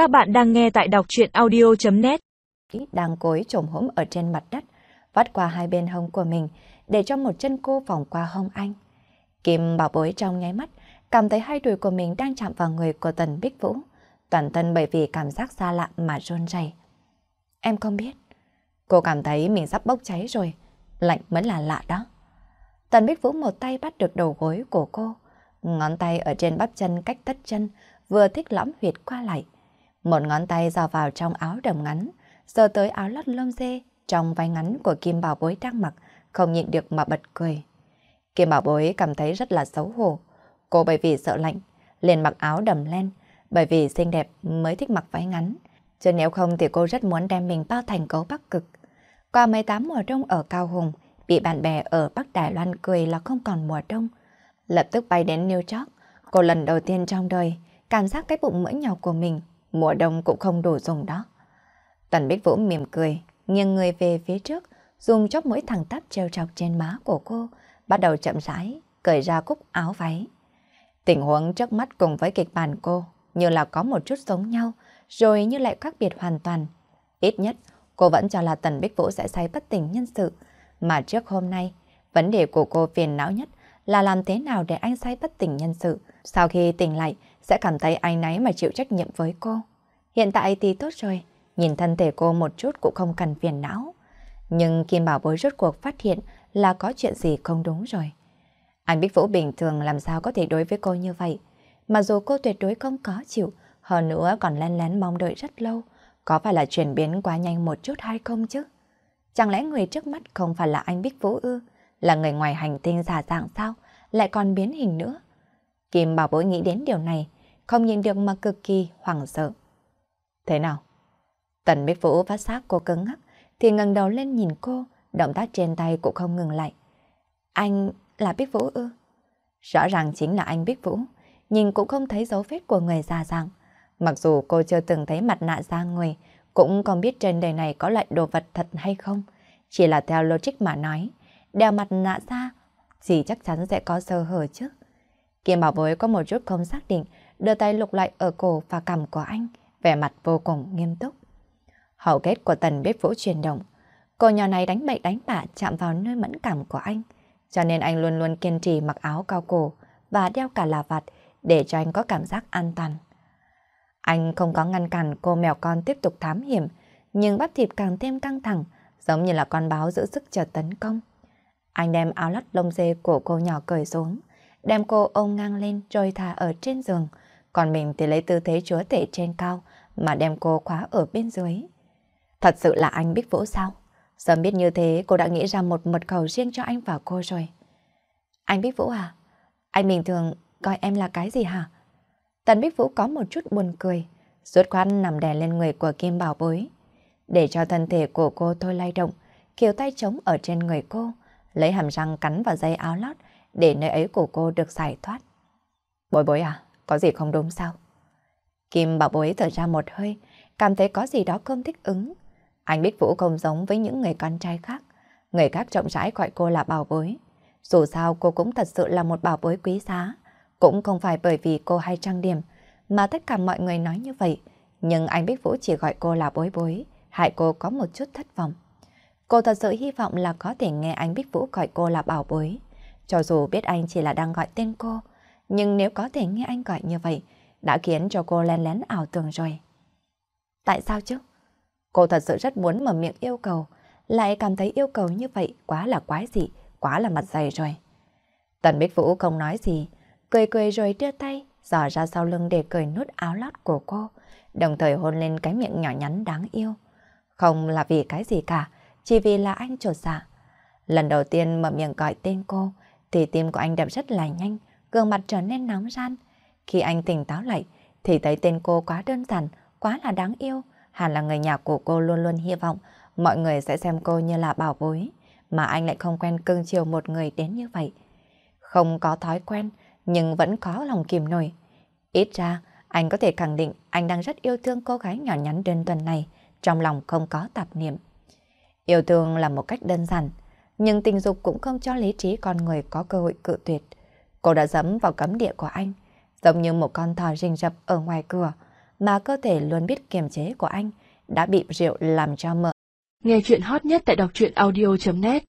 Các bạn đang nghe tại đọc chuyện audio.net Đang cối trồm hổm ở trên mặt đất, vắt qua hai bên hông của mình để cho một chân cô vòng qua hông anh. Kim bảo bối trong nháy mắt, cảm thấy hai đùi của mình đang chạm vào người của Tần Bích Vũ. Toàn thân bởi vì cảm giác xa lạ mà run rẩy. Em không biết. Cô cảm thấy mình sắp bốc cháy rồi. Lạnh mới là lạ đó. Tần Bích Vũ một tay bắt được đầu gối của cô. Ngón tay ở trên bắp chân cách tất chân vừa thích lõm huyệt qua lại. Một ngón tay dò vào trong áo đầm ngắn, giờ tới áo lót lông dê trong váy ngắn của Kim Bảo Bối đang mặc, không nhịn được mà bật cười. Kim Bảo Bối cảm thấy rất là xấu hổ. Cô bởi vì sợ lạnh, liền mặc áo đầm len, bởi vì xinh đẹp mới thích mặc váy ngắn. Chứ nếu không thì cô rất muốn đem mình bao thành cấu bắc cực. Qua 18 mùa đông ở Cao Hùng, bị bạn bè ở Bắc Đài Loan cười là không còn mùa đông. Lập tức bay đến New York, cô lần đầu tiên trong đời cảm giác cái bụng mỡ nhỏ của mình mùa đông cũng không đủ dùng đó. Tần Bích Vũ mỉm cười, nghiêng người về phía trước, dùng chóp mũi thẳng tắp treo chọc trên má của cô, bắt đầu chậm rãi, cởi ra cúc áo váy. Tình huống trước mắt cùng với kịch bản cô như là có một chút giống nhau, rồi như lại khác biệt hoàn toàn. Ít nhất, cô vẫn cho là Tần Bích Vũ sẽ say bất tỉnh nhân sự, mà trước hôm nay, vấn đề của cô phiền não nhất là làm thế nào để anh say bất tỉnh nhân sự. Sau khi tỉnh lại, sẽ cảm thấy anh náy mà chịu trách nhiệm với cô. Hiện tại thì tốt rồi, nhìn thân thể cô một chút cũng không cần phiền não. Nhưng Kim Bảo Bối rốt cuộc phát hiện là có chuyện gì không đúng rồi. Anh Bích Vũ bình thường làm sao có thể đối với cô như vậy. Mà dù cô tuyệt đối không có chịu, hơn nữa còn lén lén mong đợi rất lâu, có phải là chuyển biến quá nhanh một chút hay không chứ? Chẳng lẽ người trước mắt không phải là anh Bích Vũ ư? Là người ngoài hành tinh giả dạng sao? Lại còn biến hình nữa? Kim Bảo Bối nghĩ đến điều này, không nhìn được mà cực kỳ hoảng sợ. Thế nào? Tần Bích Vũ phát giác cô cứng ngắc, thì ngẩng đầu lên nhìn cô, động tác trên tay cũng không ngừng lại. Anh là Bích Vũ ư? Rõ ràng chính là anh Bích Vũ, nhìn cũng không thấy dấu vết của người già dạng. Mặc dù cô chưa từng thấy mặt nạ da người, cũng không biết trên đời này có loại đồ vật thật hay không. Chỉ là theo logic mà nói, đeo mặt nạ da thì chắc chắn sẽ có sơ hở chứ. Kim Bảo Bối có một chút không xác định, đưa tay lục lại ở cổ và cằm của anh, vẻ mặt vô cùng nghiêm túc. Hậu kết của tần biết vũ chuyển động, cô nhỏ này đánh bậy đánh bạ chạm vào nơi mẫn cảm của anh, cho nên anh luôn luôn kiên trì mặc áo cao cổ và đeo cả là vạt để cho anh có cảm giác an toàn. Anh không có ngăn cản cô mèo con tiếp tục thám hiểm, nhưng bắp thịt càng thêm căng thẳng, giống như là con báo giữ sức chờ tấn công. Anh đem áo lót lông dê của cô nhỏ cởi xuống, đem cô ôm ngang lên rồi thả ở trên giường, còn mình thì lấy tư thế chúa tể trên cao mà đem cô khóa ở bên dưới. Thật sự là anh biết Vũ sao? Sớm biết như thế cô đã nghĩ ra một mật khẩu riêng cho anh và cô rồi. Anh biết Vũ à? Anh bình thường coi em là cái gì hả? Tần Bích Vũ có một chút buồn cười, rút khoan nằm đè lên người của Kim Bảo Bối. Để cho thân thể của cô thôi lay động, kiều tay trống ở trên người cô, lấy hàm răng cắn vào dây áo lót để nơi ấy của cô được giải thoát. Bối bối à, có gì không đúng sao? Kim Bảo Bối thở ra một hơi, cảm thấy có gì đó không thích ứng. Anh biết Vũ không giống với những người con trai khác. Người khác trọng rãi gọi cô là bảo bối. Dù sao cô cũng thật sự là một bảo bối quý giá. Cũng không phải bởi vì cô hay trang điểm, mà tất cả mọi người nói như vậy. Nhưng anh biết Vũ chỉ gọi cô là bối bối, hại cô có một chút thất vọng. Cô thật sự hy vọng là có thể nghe anh Bích Vũ gọi cô là bảo bối. Cho dù biết anh chỉ là đang gọi tên cô, nhưng nếu có thể nghe anh gọi như vậy, đã khiến cho cô len lén ảo tưởng rồi. Tại sao chứ? Cô thật sự rất muốn mở miệng yêu cầu, lại cảm thấy yêu cầu như vậy quá là quái dị, quá là mặt dày rồi. Tần Bích Vũ không nói gì, cười cười rồi đưa tay, dò ra sau lưng để cười nút áo lót của cô, đồng thời hôn lên cái miệng nhỏ nhắn đáng yêu. Không là vì cái gì cả, chỉ vì là anh trột dạ. Lần đầu tiên mở miệng gọi tên cô, thì tim của anh đập rất là nhanh, gương mặt trở nên nóng ran. Khi anh tỉnh táo lại, thì thấy tên cô quá đơn giản, quá là đáng yêu. Hẳn là người nhà của cô luôn luôn hy vọng mọi người sẽ xem cô như là bảo bối, mà anh lại không quen cưng chiều một người đến như vậy. Không có thói quen, nhưng vẫn có lòng kìm nổi. Ít ra, anh có thể khẳng định anh đang rất yêu thương cô gái nhỏ nhắn đơn tuần này, trong lòng không có tạp niệm. Yêu thương là một cách đơn giản, nhưng tình dục cũng không cho lý trí con người có cơ hội cự tuyệt. Cô đã dẫm vào cấm địa của anh, giống như một con thỏ rình rập ở ngoài cửa, mà cơ thể luôn biết kiềm chế của anh đã bị rượu làm cho mỡ. Nghe chuyện hot nhất tại đọc truyện audio.net